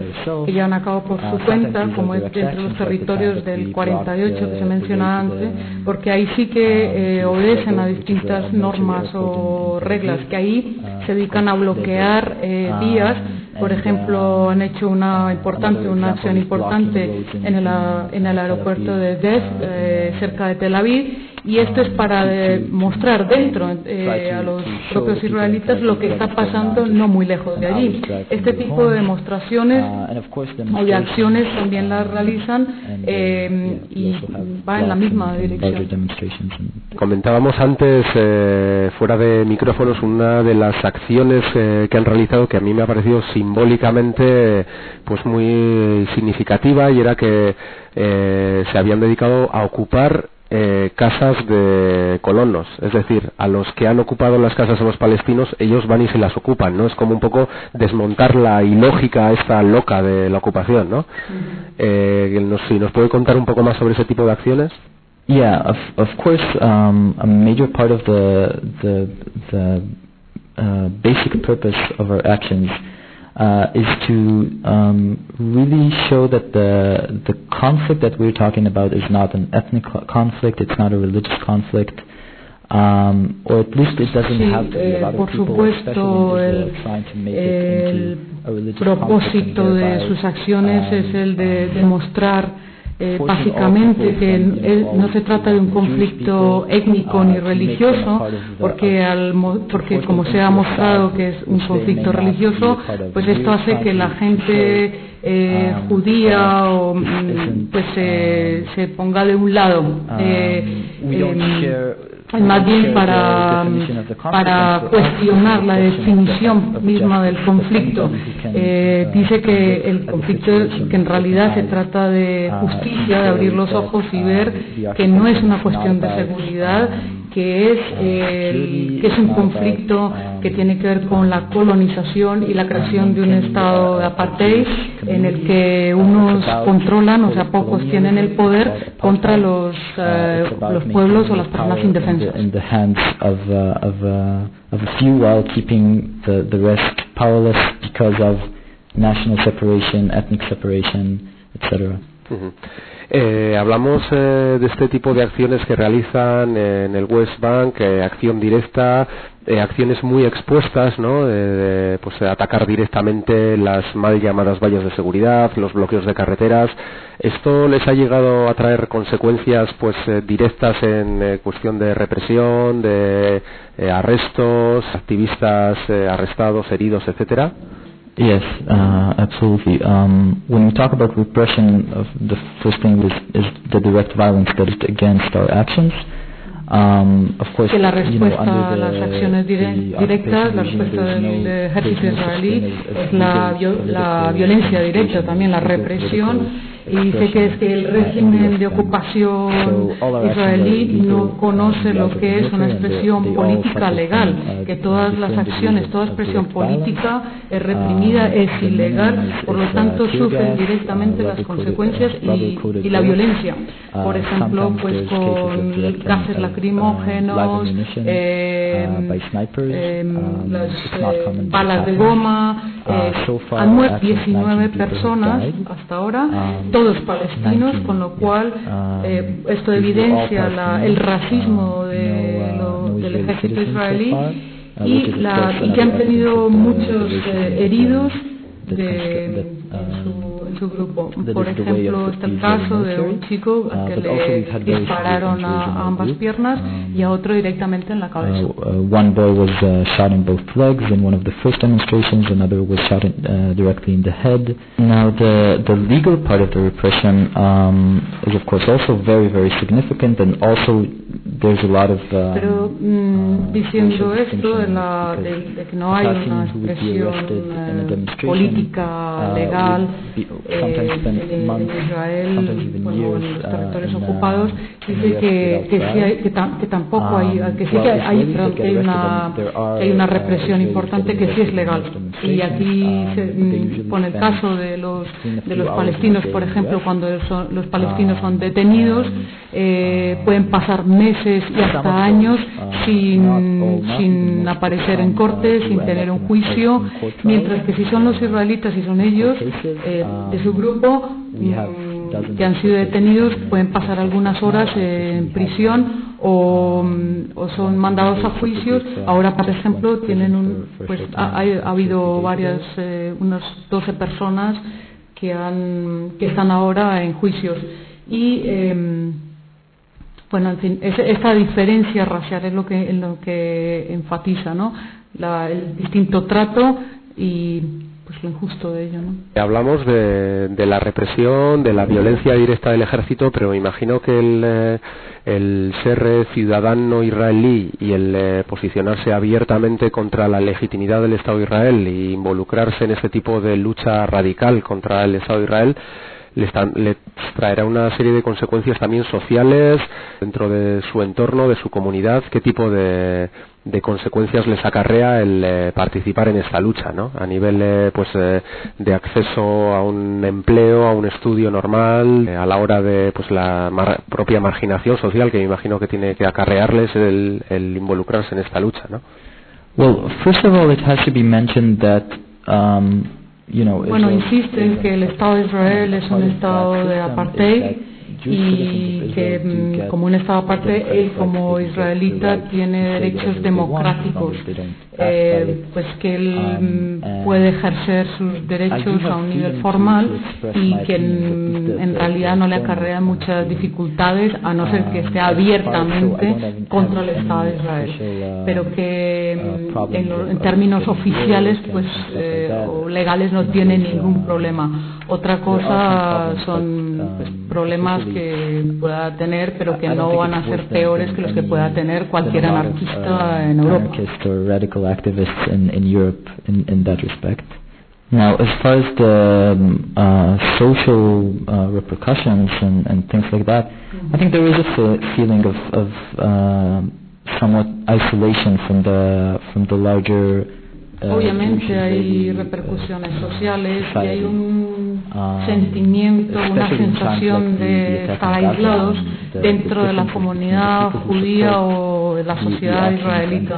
que llevan a cabo por su cuenta, como es dentro de los territorios del 48 que se menciona antes, porque ahí sí que eh, obedecen a distintas normas o reglas, que ahí se dedican a bloquear eh, vías por ejemplo, han hecho una importante, una acción importante en el, en el aeropuerto de Dez, eh, cerca de Tel Aviv, y esto es para eh, mostrar dentro eh, a los propios israelitas lo que está pasando no muy lejos de allí. Este tipo de demostraciones o de acciones también las realizan eh, y va en la misma dirección. Comentábamos antes, eh, fuera de micrófonos, una de las acciones eh, que han realizado que a mí me ha parecido simbólicamente pues muy significativa y era que eh, se habían dedicado a ocupar eh, casas de colonos, es decir, a los que han ocupado las casas a los palestinos, ellos van y se las ocupan, ¿no? Es como un poco desmontar la ilógica esta loca de la ocupación, ¿no? Eh, nos- si nos puede contar un poco más sobre ese tipo de acciones. Yeah, of of course, um, a major part of the the the uh, basic purpose of our actions uh, is to um, really show that the the conflict that we're talking about is not an ethnic conflict, it's not a religious conflict. Um, or at least it doesn't Sí, have to be. A eh, lot of people, supuesto, especially in el, trying to make it into a religious conflict and propósito de sus acciones um, es el de demostrar eh, básicamente que él- no se trata de un conflicto people, étnico ni religioso, porque, al, porque como se ha mostrado que es un conflicto religioso, pues esto hace que trying la gente eh, um, judía o, mm, pues se, se ponga de un lado. Eh, we más bien para, conflict para to cuestionar la question definición misma del conflicto. Eh, dice que el conflicto que en realidad se trata de justicia, de abrir los ojos y ver que no es una cuestión de seguridad, que es, el- que es un conflicto que tiene que ver con la colonización y la creación de un estado de apartheid en el que unos controlan, o sea, pocos tienen el poder contra los, eh, los pueblos o las personas indefensas. in the hands of of of a few while keeping the the rest powerless because of national separation, ethnic separation, etc. Ujú. Eh, hablamos eh, de este tipo de acciones que realizan en el West Bank, eh, acción directa, eh, acciones muy expuestas, ¿no? De, pues atacar directamente las mal llamadas vallas de seguridad, los bloqueos de carreteras. ¿Esto les ha llegado a traer consecuencias, pues, directas en cuestión de represión, de arrestos, activistas arrestados, heridos, etcétera? Yes, uh, absolutely. Um, when we talk about repression, of the first thing is, is the direct violence that is against our actions. Um, of course, que la you know, a las the, acciones dire- the directas, la respuesta del ejército there's no such israelí thing as- as es la, la violencia directa, también la represión, y dice que que el régimen de ocupación israelí no conoce lo que es una expresión política legal, que todas las acciones, toda expresión política es reprimida, es ilegal, por lo tanto sufren directamente las consecuencias y, la violencia. Por ejemplo, pues con gases lacrimógenos, live ammunition, eh, las balas de goma, eh, han muerto actually, 19 19 people have personas hasta ahora, todos palestinos, 19, con lo cual Um, eh, esto evidencia la- el racismo Uh, de lo- uh, del ejército israelí uh, y, la, y que han tenido muchos eh, heridos uh, that de, su, um, su grupo. Por is the way ejemplo, of está el caso de un chico al que le we've had very dispararon severe injuries in a ambas piernas Um, y a otro directamente en la cabeza. Uh, uh, one boy was uh, shot in both legs in one of the first demonstrations. Another was shot directly in the head. Now, the the legal part of the repression um, is, of course, also very very significant, and also there's a lot of um, Pero mm, diciendo racial esto de, la, de, because de que no hay una expresión eh, política uh, legal eh, spend en, Israel, bueno, years, en los uh, territorios uh, ocupados, dice que, que, sí hay, que, tam- que tampoco hay, Um, que sí que hay, que una, que hay una uh, represión importante que sí es legal. Y aquí se Um, they mm, pone el caso de los, de los palestinos, por ejemplo, cuando son- los palestinos son detenidos, eh, pueden pasar meses y hasta años sin, sin aparecer en corte, sin tener un juicio, mientras que si son los israelitas y son ellos eh, de su grupo mm, que han sido detenidos pueden pasar algunas horas en prisión o, mm, o son mandados a juicios. Ahora, por ejemplo, tienen un, pues ha, ha habido varias, eh, unas 12 personas que han que están ahora en juicios. Y eh, bueno, en fin, es, esta diferencia racial es lo que, enfatiza, ¿no? La, el distinto trato y pues lo injusto de ello, ¿no? Hablamos de, la represión, de la violencia directa del ejército, pero me imagino que el, eh, el ser ciudadano israelí y el eh, posicionarse abiertamente contra la legitimidad del Estado de Israel y involucrarse en ese tipo de lucha radical contra el Estado de Israel le, están- le traerá una serie de consecuencias también sociales dentro de su entorno, de su comunidad, qué tipo de, de consecuencias les acarrea el eh, participar en esta lucha, ¿no? A nivel eh, pues eh, de acceso a un empleo, a un estudio normal, a la hora de pues la mar- propia marginación social que me imagino que tiene que acarrearles el, el involucrarse en esta lucha, ¿no? Well, first of all, it has to be mentioned that, um, Bueno, Israel- insiste en que el Estado de Israel es un Estado de apartheid y que mm, como un Estado apartheid, él como israelita tiene derechos democráticos, eh, pues que él mm, puede ejercer sus derechos a un nivel formal y que en, en realidad no le acarrea muchas dificultades a no ser que esté abiertamente contra el Estado de Israel, pero que mm, en, en términos oficiales pues eh, o legales no tiene ningún problema. Otra cosa son pues, problemas que pueda tener, pero que no van a ser peores que los que pueda tener cualquier anarquista en Europa. or radical activists in, in Europe in, in that respect. Now, as far as the um, uh, social uh, repercussions and, and things like that, I think there is a fe- feeling of, of um somewhat isolation from the from the larger. Uh, Obviamente hay uh, repercusiones sociales y hay un Um, sentimiento, una sensación de estar aislados dentro de la comunidad judía o de la sociedad israelita.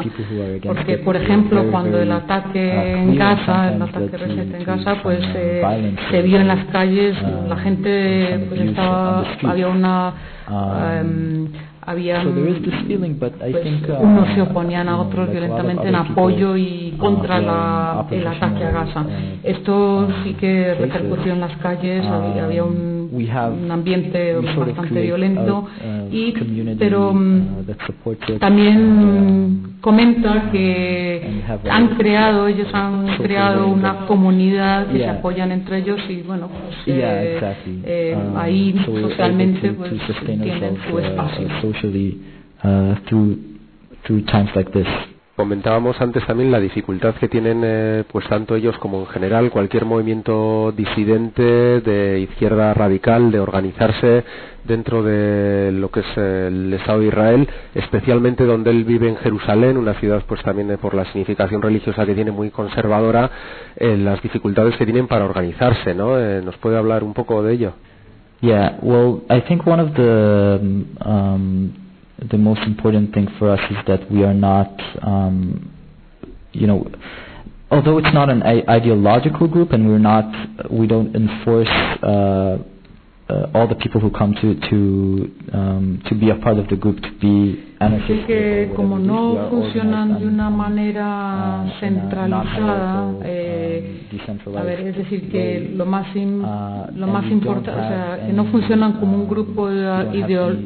Porque, por ejemplo, cuando el ataque en Gaza, el ataque reciente en Gaza, pues eh, se vio en las calles, la gente pues estaba, había una, Um, em, había pues, think, uh, unos se oponían a otros violentamente en apoyo y uh, contra la, el ataque a Gaza. uh, Esto sí que repercutió en las calles, había, había un, we have un ambiente we sort of bastante violento a, y pero mm, uh, it, también and, comenta que han creado, ellos han creado una comunidad que se apoyan entre ellos y bueno, pues Yeah, eh, exactly. eh, Um, ahí so socialmente to- pues to tienen su uh, espacio. uh, socially uh, through through times like this. Comentábamos antes también la dificultad que tienen eh, pues tanto ellos como en general cualquier movimiento disidente de izquierda radical de organizarse dentro de lo que es el Estado de Israel, especialmente donde él vive en Jerusalén, una ciudad pues también eh, por la significación religiosa que tiene muy conservadora, eh, las dificultades que tienen para organizarse, ¿no? Eh, ¿Nos puede hablar un poco de ello? Yeah, well, I think one of the um, the most important thing for us is that we are not, um, you know, although it's not an ideological group and we're not, we don't enforce uh, all the people who come to to um, to be a part of the group to be Así que como no funcionan de una uh, manera in a centralizada, eh, um, a ver, es decir, que lo más im- Uh, lo más importante, o sea, que no funcionan como un uh, grupo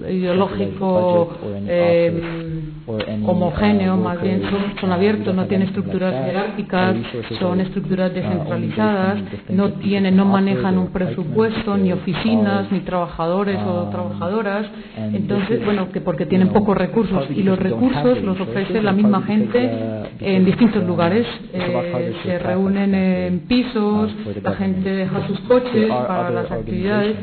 ideológico eh, homogéneo, uh, más bien son, son abiertos, no tienen estructuras jerárquicas, son estructuras descentralizadas, no tienen, no offer, manejan their un presupuesto, ni oficinas, ni trabajadores o trabajadoras, entonces, bueno, que porque tienen pocos recursos y los recursos los ofrece la misma gente uh, en distintos lugares, eh, se reúnen en pisos, for the la gente deja sus coches para las actividades,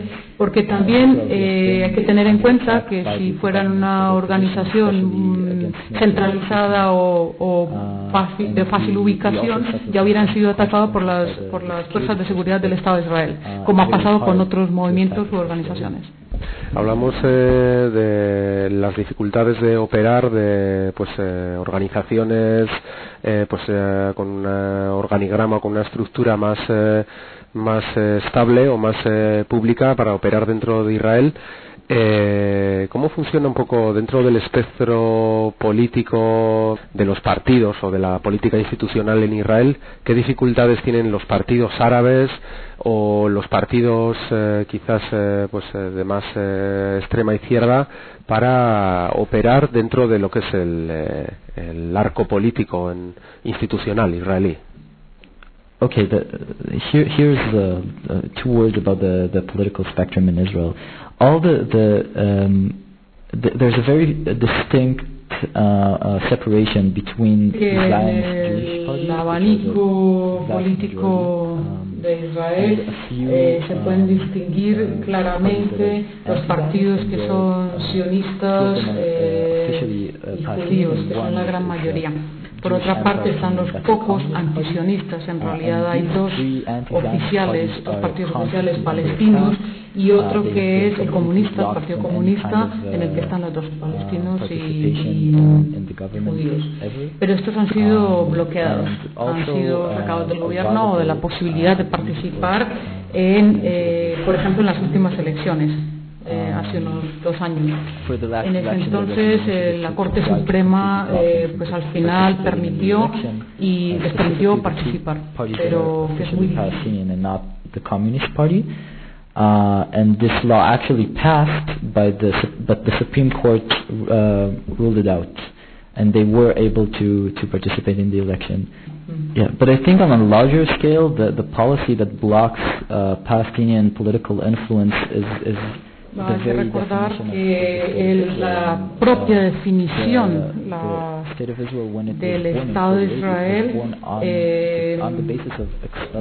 porque también eh, hay que tener en cuenta que si fueran una organización mm, centralizada o, fácil- de fácil ubicación, ya hubieran sido atacados por las, por las fuerzas de seguridad del Estado de Israel, como ha pasado con otros to movimientos u organizaciones. Hablamos eh, de las dificultades de operar de pues eh, organizaciones eh, pues eh, con un organigrama, con una estructura más eh, más eh, estable o más eh, pública para operar dentro de Israel. Eh, ¿Cómo funciona un poco dentro del espectro político de los partidos o de la política institucional en Israel? ¿Qué dificultades tienen los partidos árabes o los partidos eh, quizás eh, pues eh, de más eh, extrema izquierda para operar dentro de lo que es el, el arco político en- institucional israelí? Okay, the, here, here's the uh, two words about the, the political spectrum in Israel. All the, the, um, th- there's a very distinct uh, uh, separation between Zionist Jewish Party, el which has a abanico vast político de Israel eh, se pueden distinguir claramente los partidos que son sionistas eh, y judíos, que son la gran mayoría. Por otra parte están los pocos antisionistas, en realidad hay dos oficiales, dos partidos oficiales palestinos y otro que es el comunista, el Partido Comunista, en el que están los dos palestinos y, y judíos. Pero estos han sido bloqueados, han sido sacados del gobierno o de la posibilidad de participar en, eh, por ejemplo, en las últimas elecciones. Eh, hace unos dos años. For the last En ese election, there was entonces eh, la Corte Suprema eh, pues al final permitió y les permitió participar, pero que es muy difícil. Palestinian and not the Communist Party. Uh, and this law actually passed, by the, but the Supreme Court uh, ruled it out, and they were able to, to participate in the election. Yeah, but I think on a larger scale, the, the policy that blocks uh, Palestinian political influence is, is No, hay que recordar que el- la propia definición la- del Estado de 48 was Israel eh,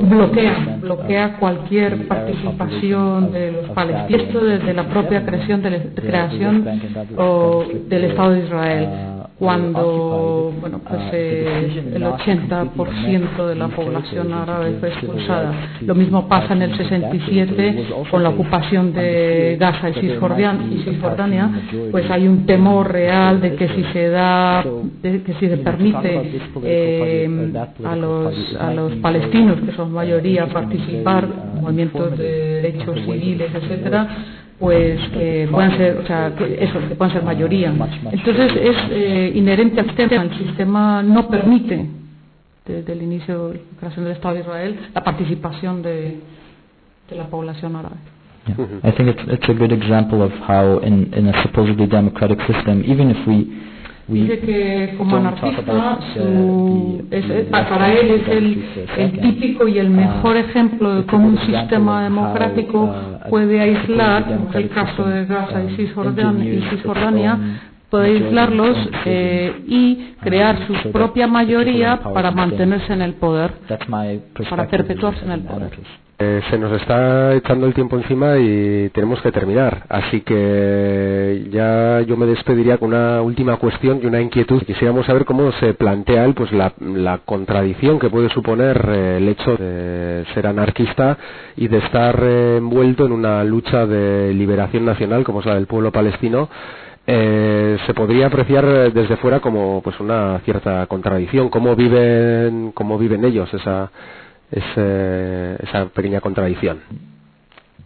bloquea, 50% bloquea cualquier participación de los palestinos, desde la propia creación de la- the- the creación o del Estado de Israel, cuando bueno pues uh, eh, el not to 80% completely de la población árabe fue expulsada. Lo mismo pasa en el Palestinians in that 67 territory was also con la ocupación de Gaza y Cisjordania, pues hay un temor real de que si se da, de que si se permite political eh, a los a los palestinos que son uh, mayoría participar uh, en movimientos de derechos civiles etcétera. Pues que puedan ser o sea que eso que puedan ser mayoría entonces es eh, inherente al sistema el sistema no permite desde el inicio de la creación del Estado de Israel la participación de, de la población árabe Yeah. I think it's it's a good example of how in in a supposedly democratic system, even if we Dice que como anarquista, about su, es- para él es el, el típico y el mejor ejemplo de cómo un sistema democrático puede aislar, como es el caso de Gaza y Cisjordania, y Cisjordania puede aislarlos eh, y crear su propia mayoría para mantenerse en el poder, para perpetuarse en el poder. Eh, se nos está echando el tiempo encima y tenemos que terminar. Así que ya yo me despediría con una última cuestión y una inquietud. Quisiéramos saber cómo se plantea él pues la, la contradicción que puede suponer eh, el hecho de ser anarquista y de estar eh, envuelto en una lucha de liberación nacional como es la del pueblo palestino. Eh, se podría apreciar desde fuera como pues una cierta contradicción. ¿Cómo viven, cómo viven ellos esa ese- esa pequeña contradicción.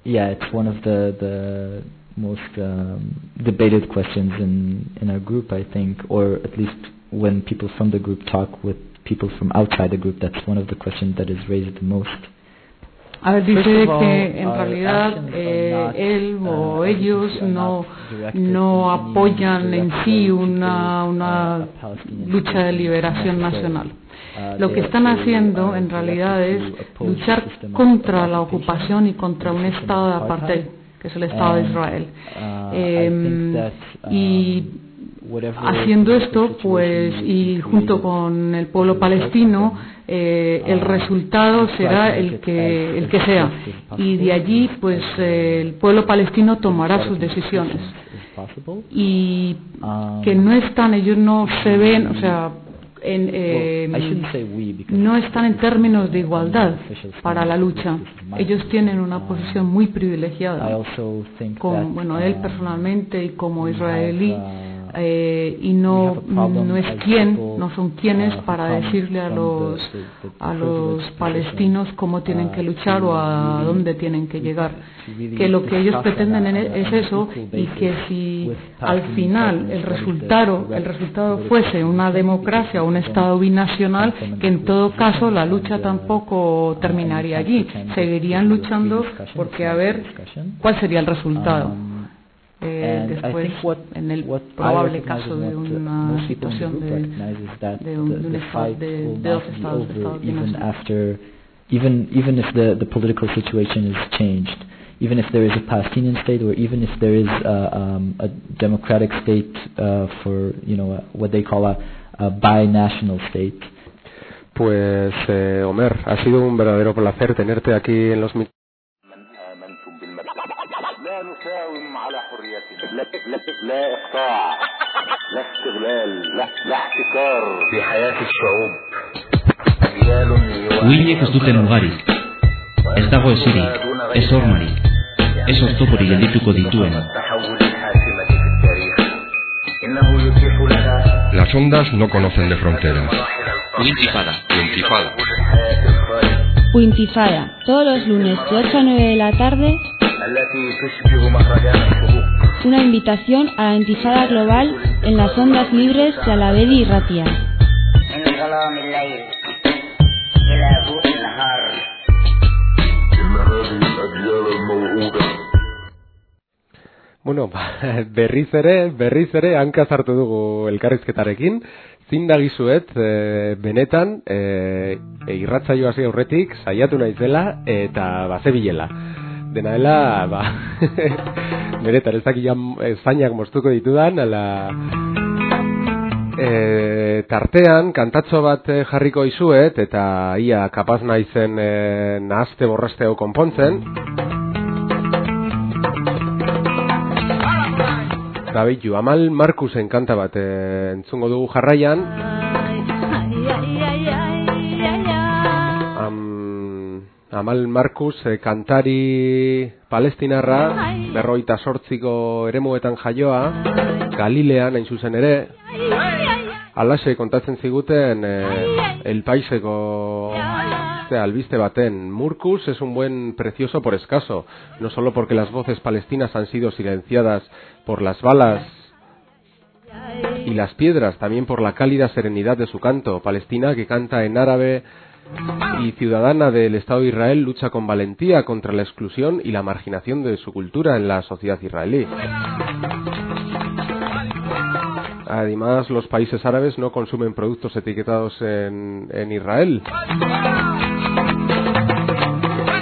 Yeah, it's one of the the most um, debated questions in in our group, I think, or at least when people from the group talk with people from outside the group, that's one of the questions that is raised the most. A ver, dice que en realidad eh, él uh, o ellos no, no apoyan en sí una, una uh, lucha de liberación nacional. Uh, Lo que están haciendo en realidad es luchar contra la ocupación y contra un estado de apartheid, que es el Estado de Israel. uh, Em, uh, y whatever haciendo esto, pues, y junto con el pueblo palestino, eh, el resultado será el que, el que sea. Y de allí, pues, eh, el pueblo palestino tomará sus decisiones. Y Um, que no están, ellos no se ven, o sea, en, eh, no están en términos de igualdad para la lucha. Ellos tienen una posición muy privilegiada, that, bueno, él um, personalmente y como israelí, uh, eh, y no, no es people, no son quienes uh, para decirle a los, a los palestinos cómo tienen que uh, luchar o a dónde tienen que llegar. Que lo que ellos pretenden a- es eso y que si al final el resultado, el resultado fuese una democracia o un Estado binacional, que en todo caso la lucha tampoco terminaría allí. Seguirían luchando porque a ver cuál sería el resultado. Eh, and I después, think what- en el what probable recognize caso de una most people situación group de, recognize is that de un, the- de un the estado, fight de, will de not dos be estados, de over estados even after even even if the the political situation is changed even if there is a Palestinian state or even if there is a, um, a democratic state uh, for you know a, what they call a, a binational state. Pues, eh, Omer, ha sido un verdadero placer tenerte aquí en los لا, لا, لا إقطاع لا استغلال لا, لا احتكار في حياة الشعوب أجيال Uhinek ez duten mugarik, ez dago esirik, ez hormarik, ez oztoporik geldituko dituen. التحول الحاسمة في التاريخ إنه يتيح لنا Las ondas no conocen de fronteras. Uintifada. Intifada. الحياة الخالية Uintifada, todos los lunes de 8 a 9 de la tarde, una invitación a la entizada global en las ondas libres de Alavedi y Ratia. Bueno, ba, berriz ere, berriz ere, hankaz hartu dugu elkarrizketarekin. Zindagizuet, e, eh, benetan, e, irratzaio hasi aurretik, saiatu naiz dela, eta bazebilela. Dena dela, ba, benetan, ez dakian zainak moztuko ditudan, ala... E, tartean, kantatxo bat eh, jarriko izuet, eta ia kapaz naizen e, nahazte borraste hau konpontzen. Eta behitu, Amal Markusen kanta bat eh, entzungo dugu jarraian. Am, Amal Markus eh, kantari palestinarra, berroita sortziko eremuetan jaioa, Galilean hain zuzen ere, alaxe kontatzen ziguten eh, el paiseko ze albiste baten. Murkus es un buen precioso por escaso, no solo porque las voces palestinas han sido silenciadas por las balas y las piedras, también por la cálida serenidad de su canto. Palestina, que canta en árabe y ciudadana del Estado de Israel, lucha con valentía contra la exclusión y la marginación de su cultura en la sociedad israelí. Además, los países árabes no consumen productos etiquetados en, Israel.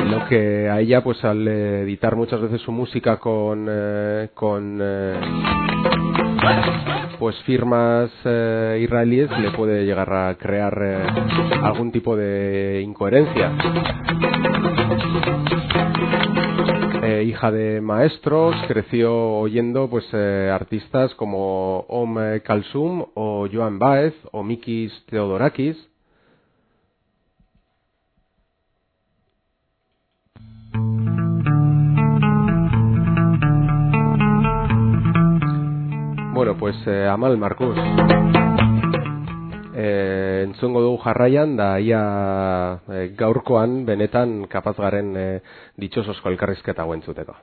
Lo que a ella, pues al editar muchas veces su música con, eh, eh, pues firmas eh, israelíes, le puede llegar a crear eh, algún tipo de incoherencia. Eh, hija de maestros, creció oyendo pues artistas como Om Kalsum o Joan Baez o Mikis Theodorakis. Bueno, pues eh, Amal Markus. Eh, entzungo dugu jarraian, da ia eh, gaurkoan benetan kapaz garen eh, ditxosozko elkarrizketa hau entzuteko.